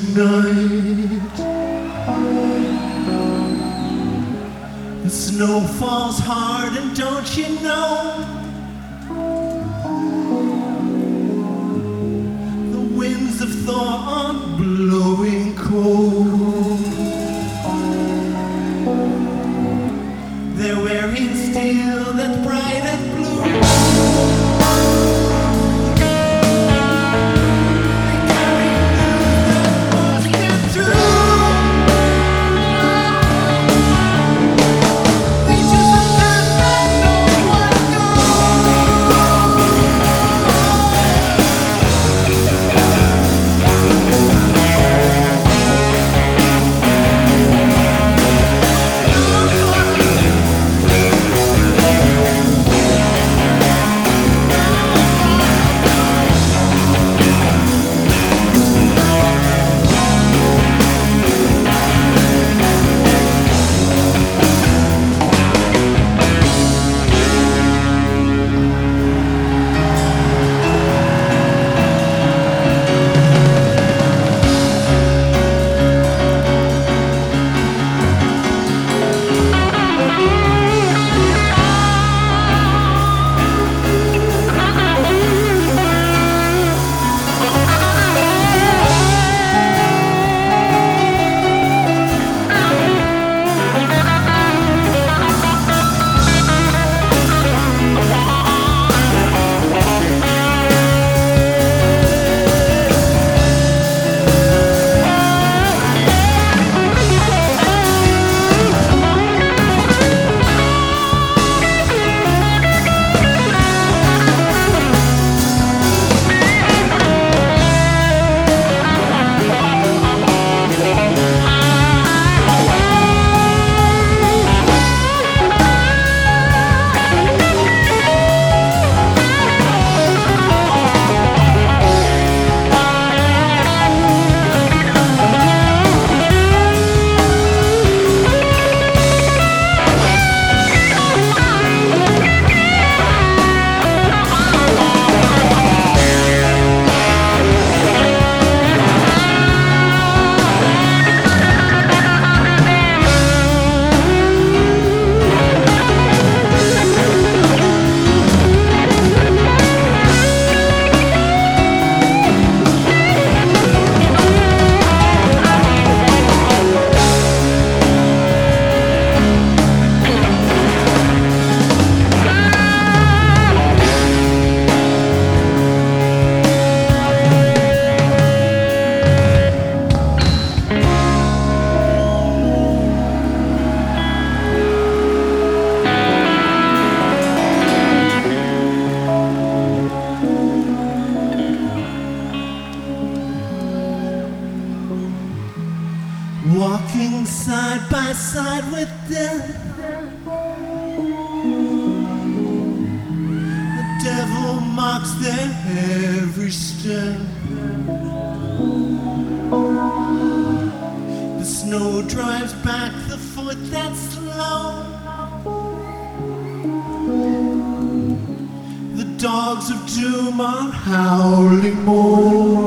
tonight. The snow falls hard, and don't you know? Walking side by side with death. The devil mocks their every step. The snow drives back the foot that's slow. The dogs of doom are howling more.